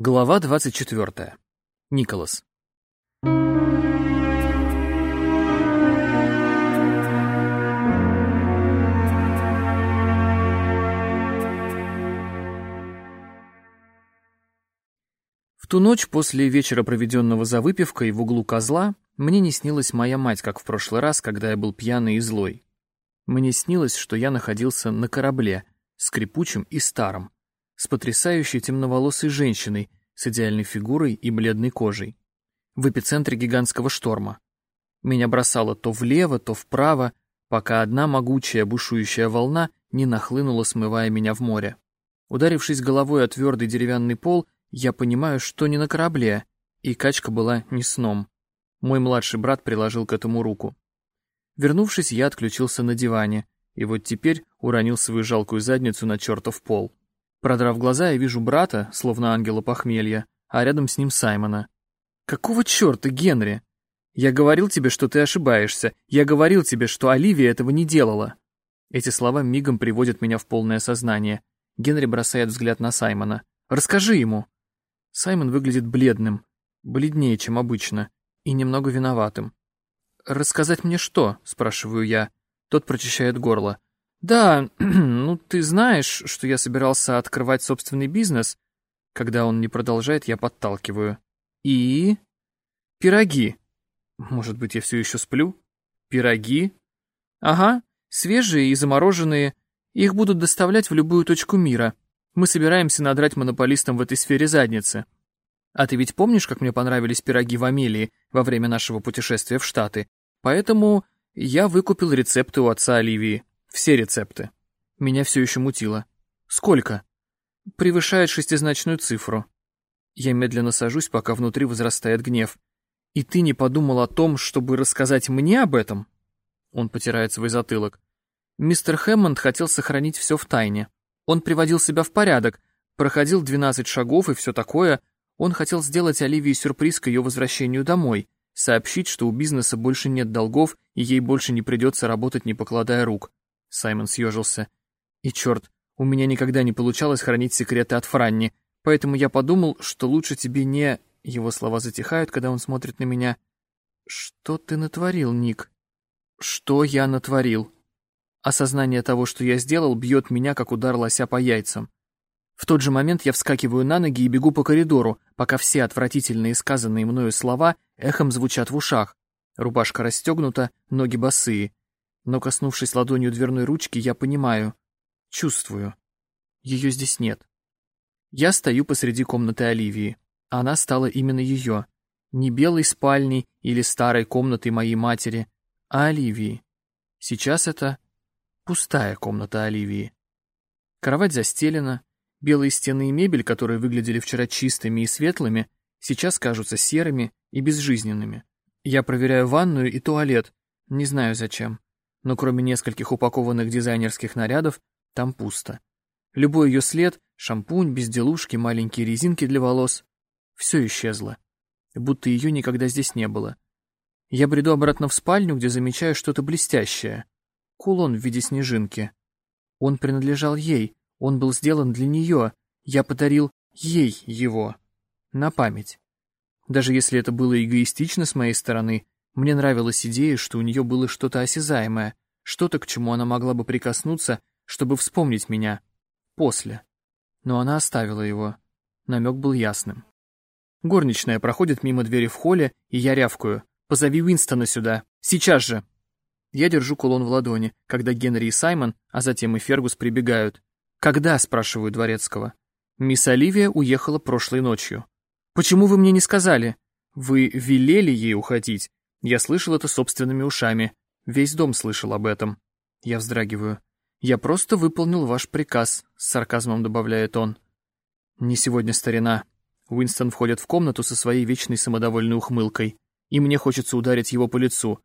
Глава 24. Николас. В ту ночь после вечера, проведенного за выпивкой в углу козла, мне не снилась моя мать, как в прошлый раз, когда я был пьяный и злой. Мне снилось, что я находился на корабле, скрипучем и старом, с потрясающей темноволосой женщиной с идеальной фигурой и бледной кожей. В эпицентре гигантского шторма. Меня бросало то влево, то вправо, пока одна могучая бушующая волна не нахлынула, смывая меня в море. Ударившись головой о твердый деревянный пол, я понимаю, что не на корабле, и качка была не сном. Мой младший брат приложил к этому руку. Вернувшись, я отключился на диване, и вот теперь уронил свою жалкую задницу на чертов пол. Продрав глаза, я вижу брата, словно ангела похмелья, а рядом с ним Саймона. «Какого черта, Генри? Я говорил тебе, что ты ошибаешься. Я говорил тебе, что Оливия этого не делала». Эти слова мигом приводят меня в полное сознание. Генри бросает взгляд на Саймона. «Расскажи ему». Саймон выглядит бледным, бледнее, чем обычно, и немного виноватым. «Рассказать мне что?» — спрашиваю я. Тот прочищает горло. «Да, ну ты знаешь, что я собирался открывать собственный бизнес». Когда он не продолжает, я подталкиваю. «И?» «Пироги». Может быть, я все еще сплю? «Пироги?» «Ага, свежие и замороженные. Их будут доставлять в любую точку мира. Мы собираемся надрать монополистам в этой сфере задницы. А ты ведь помнишь, как мне понравились пироги в Амелии во время нашего путешествия в Штаты? Поэтому я выкупил рецепты у отца Оливии. Все рецепты. Меня все еще мутило. Сколько? Превышает шестизначную цифру. Я медленно сажусь, пока внутри возрастает гнев. И ты не подумал о том, чтобы рассказать мне об этом? Он потирает свой затылок. Мистер Хэммонд хотел сохранить все в тайне. Он приводил себя в порядок, проходил 12 шагов и все такое. Он хотел сделать Оливии сюрприз к ее возвращению домой, сообщить, что у бизнеса больше нет долгов и ей больше не придется работать, не покладая рук. Саймон съежился. И черт, у меня никогда не получалось хранить секреты от Франни, поэтому я подумал, что лучше тебе не... Его слова затихают, когда он смотрит на меня. Что ты натворил, Ник? Что я натворил? Осознание того, что я сделал, бьет меня, как удар лося по яйцам. В тот же момент я вскакиваю на ноги и бегу по коридору, пока все отвратительные сказанные мною слова эхом звучат в ушах. Рубашка расстегнута, ноги босые. Но, коснувшись ладонью дверной ручки, я понимаю, чувствую. Ее здесь нет. Я стою посреди комнаты Оливии. Она стала именно ее. Не белой спальней или старой комнатой моей матери, а Оливии. Сейчас это Пустая комната Оливии. Кровать застелена, белые стены и мебель, которые выглядели вчера чистыми и светлыми, сейчас кажутся серыми и безжизненными. Я проверяю ванную и туалет, не знаю зачем, но кроме нескольких упакованных дизайнерских нарядов, там пусто. Любой ее след, шампунь, безделушки, маленькие резинки для волос — все исчезло, будто ее никогда здесь не было. Я бреду обратно в спальню, где замечаю что-то блестящее — Кулон в виде снежинки. Он принадлежал ей, он был сделан для нее. Я подарил ей его. На память. Даже если это было эгоистично с моей стороны, мне нравилась идея, что у нее было что-то осязаемое, что-то, к чему она могла бы прикоснуться, чтобы вспомнить меня. После. Но она оставила его. Намек был ясным. Горничная проходит мимо двери в холле, и я рявкаю. «Позови Уинстона сюда! Сейчас же!» Я держу кулон в ладони, когда Генри и Саймон, а затем и Фергус прибегают. «Когда?» — спрашиваю Дворецкого. «Мисс Оливия уехала прошлой ночью». «Почему вы мне не сказали?» «Вы велели ей уходить. Я слышал это собственными ушами. Весь дом слышал об этом». Я вздрагиваю. «Я просто выполнил ваш приказ», — с сарказмом добавляет он. «Не сегодня, старина». Уинстон входит в комнату со своей вечной самодовольной ухмылкой, и мне хочется ударить его по лицу.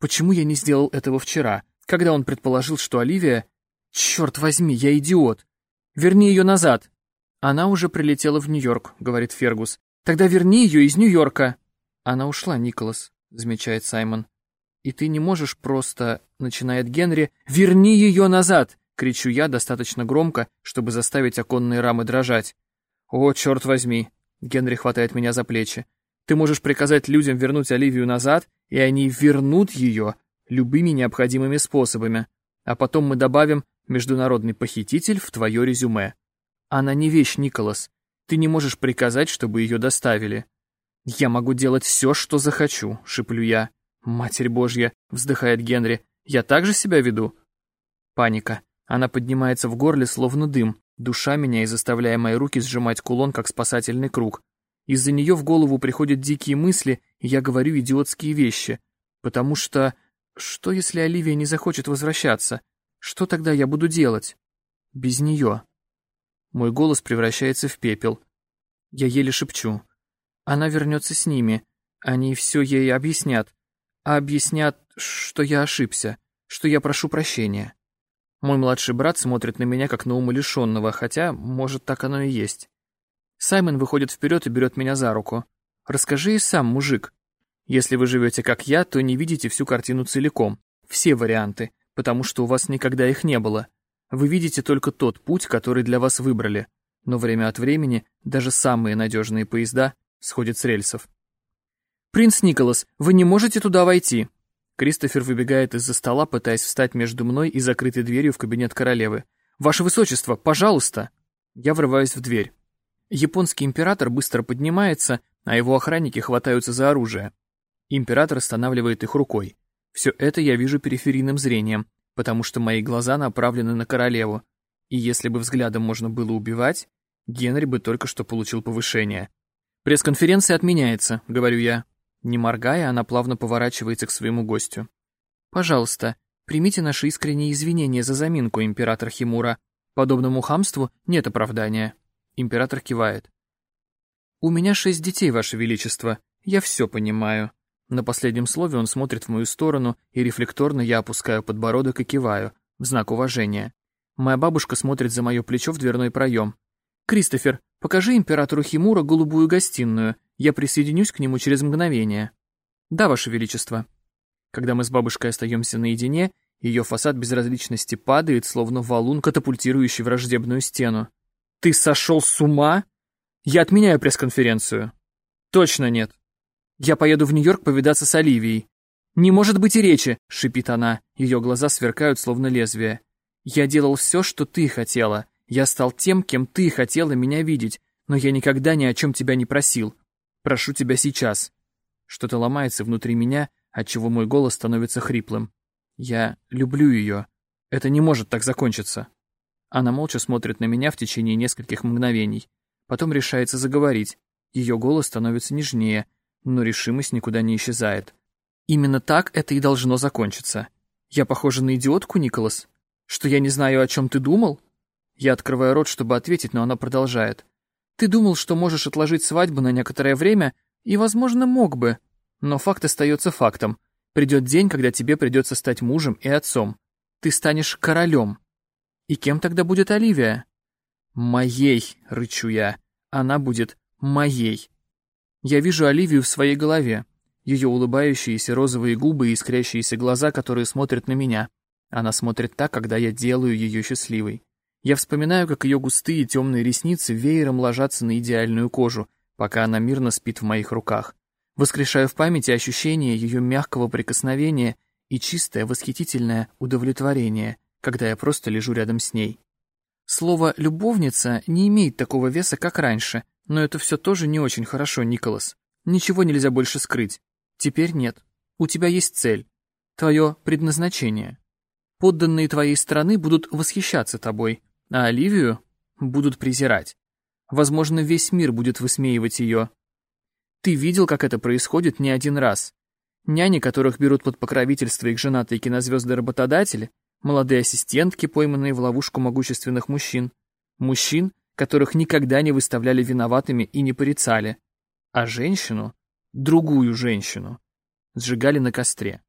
Почему я не сделал этого вчера, когда он предположил, что Оливия... Черт возьми, я идиот! Верни ее назад! Она уже прилетела в Нью-Йорк, говорит Фергус. Тогда верни ее из Нью-Йорка. Она ушла, Николас, замечает Саймон. И ты не можешь просто, начинает Генри, верни ее назад! Кричу я достаточно громко, чтобы заставить оконные рамы дрожать. О, черт возьми! Генри хватает меня за плечи. Ты можешь приказать людям вернуть Оливию назад, и они вернут ее любыми необходимыми способами. А потом мы добавим «международный похититель» в твое резюме. Она не вещь, Николас. Ты не можешь приказать, чтобы ее доставили. Я могу делать все, что захочу, шиплю я. Матерь Божья, вздыхает Генри. Я так же себя веду? Паника. Она поднимается в горле, словно дым, душа меня и заставляя мои руки сжимать кулон, как спасательный круг. Из-за нее в голову приходят дикие мысли, и я говорю идиотские вещи. Потому что... Что, если Оливия не захочет возвращаться? Что тогда я буду делать? Без нее. Мой голос превращается в пепел. Я еле шепчу. Она вернется с ними. Они все ей объяснят. А объяснят, что я ошибся, что я прошу прощения. Мой младший брат смотрит на меня как на умалишенного, хотя, может, так оно и есть. Саймон выходит вперед и берет меня за руку. «Расскажи и сам, мужик. Если вы живете как я, то не видите всю картину целиком, все варианты, потому что у вас никогда их не было. Вы видите только тот путь, который для вас выбрали, но время от времени даже самые надежные поезда сходят с рельсов. «Принц Николас, вы не можете туда войти!» Кристофер выбегает из-за стола, пытаясь встать между мной и закрытой дверью в кабинет королевы. «Ваше высочество, пожалуйста!» Я врываюсь в дверь. Японский император быстро поднимается, а его охранники хватаются за оружие. Император останавливает их рукой. Все это я вижу периферийным зрением, потому что мои глаза направлены на королеву, и если бы взглядом можно было убивать, Генри бы только что получил повышение. «Пресс-конференция отменяется», — говорю я. Не моргая, она плавно поворачивается к своему гостю. «Пожалуйста, примите наши искренние извинения за заминку, император Химура. Подобному хамству нет оправдания». Император кивает. «У меня шесть детей, Ваше Величество. Я все понимаю. На последнем слове он смотрит в мою сторону, и рефлекторно я опускаю подбородок и киваю, в знак уважения. Моя бабушка смотрит за мое плечо в дверной проем. «Кристофер, покажи императору Химура голубую гостиную. Я присоединюсь к нему через мгновение». «Да, Ваше Величество». Когда мы с бабушкой остаемся наедине, ее фасад безразличности падает, словно валун, катапультирующий враждебную стену. «Ты сошел с ума? Я отменяю пресс-конференцию». «Точно нет. Я поеду в Нью-Йорк повидаться с Оливией. Не может быть и речи, шипит она. Ее глаза сверкают, словно лезвие. Я делал все, что ты хотела. Я стал тем, кем ты хотела меня видеть, но я никогда ни о чем тебя не просил. Прошу тебя сейчас. Что-то ломается внутри меня, отчего мой голос становится хриплым. Я люблю ее. Это не может так закончиться. Она молча смотрит на меня в течение нескольких мгновений. Потом решается заговорить. Ее голос становится нежнее, но решимость никуда не исчезает. Именно так это и должно закончиться. Я похожа на идиотку, Николас? Что я не знаю, о чем ты думал? Я открываю рот, чтобы ответить, но она продолжает. Ты думал, что можешь отложить свадьбу на некоторое время, и, возможно, мог бы. Но факт остается фактом. Придет день, когда тебе придется стать мужем и отцом. Ты станешь королем. И кем тогда будет Оливия? Моей, рычу я. Она будет моей. Я вижу Оливию в своей голове, ее улыбающиеся розовые губы и искрящиеся глаза, которые смотрят на меня. Она смотрит так, когда я делаю ее счастливой. Я вспоминаю, как ее густые темные ресницы веером ложатся на идеальную кожу, пока она мирно спит в моих руках. Воскрешаю в памяти ощущение ее мягкого прикосновения и чистое восхитительное удовлетворение, когда я просто лежу рядом с ней. Слово «любовница» не имеет такого веса, как раньше, но это все тоже не очень хорошо, Николас. Ничего нельзя больше скрыть. Теперь нет. У тебя есть цель. Твое предназначение. Подданные твоей страны будут восхищаться тобой, а Оливию будут презирать. Возможно, весь мир будет высмеивать ее. Ты видел, как это происходит не один раз. Няни, которых берут под покровительство их женатые кинозвезды-работодатели, молодые ассистентки, пойманные в ловушку могущественных мужчин, мужчин, которых никогда не выставляли виноватыми и не порицали, а женщину, другую женщину, сжигали на костре.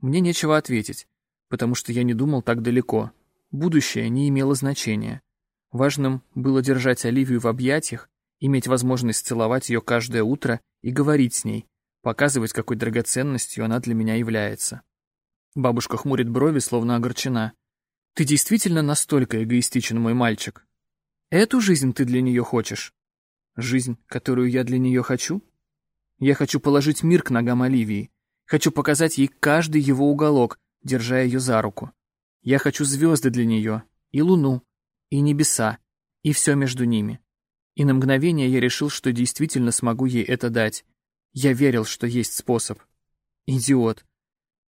Мне нечего ответить, потому что я не думал так далеко. Будущее не имело значения. Важным было держать Оливию в объятиях, иметь возможность целовать ее каждое утро и говорить с ней, показывать, какой драгоценностью она для меня является. Бабушка хмурит брови, словно огорчена. «Ты действительно настолько эгоистичен, мой мальчик?» Эту жизнь ты для нее хочешь? Жизнь, которую я для нее хочу? Я хочу положить мир к ногам Оливии. Хочу показать ей каждый его уголок, держа ее за руку. Я хочу звезды для нее, и луну, и небеса, и все между ними. И на мгновение я решил, что действительно смогу ей это дать. Я верил, что есть способ. Идиот.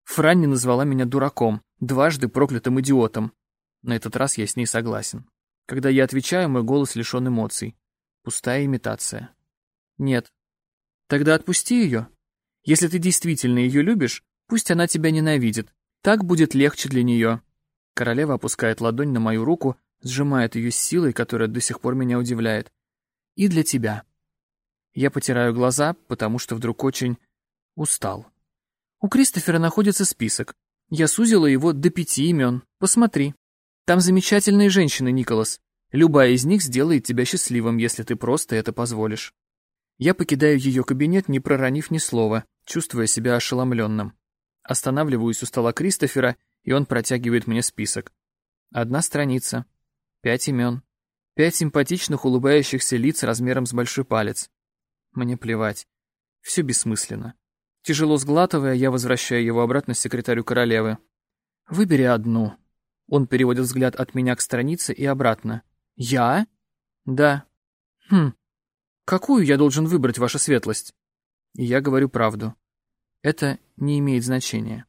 Франни назвала меня дураком, дважды проклятым идиотом. На этот раз я с ней согласен. Когда я отвечаю, мой голос лишен эмоций. Пустая имитация. Нет. Тогда отпусти ее. Если ты действительно ее любишь, пусть она тебя ненавидит. Так будет легче для нее. Королева опускает ладонь на мою руку, сжимает ее с силой, которая до сих пор меня удивляет. И для тебя. Я потираю глаза, потому что вдруг очень устал. У Кристофера находится список. Я сузила его до пяти имен. Посмотри. Там замечательные женщины, Николас. Любая из них сделает тебя счастливым, если ты просто это позволишь. Я покидаю ее кабинет, не проронив ни слова, чувствуя себя ошеломленным. Останавливаюсь у стола Кристофера, и он протягивает мне список. Одна страница. Пять имен. Пять симпатичных улыбающихся лиц размером с большой палец. Мне плевать. Все бессмысленно. Тяжело сглатывая, я возвращаю его обратно секретарю королевы. «Выбери одну». Он переводит взгляд от меня к странице и обратно. «Я?» «Да». «Хм. Какую я должен выбрать, ваша светлость?» И я говорю правду. Это не имеет значения.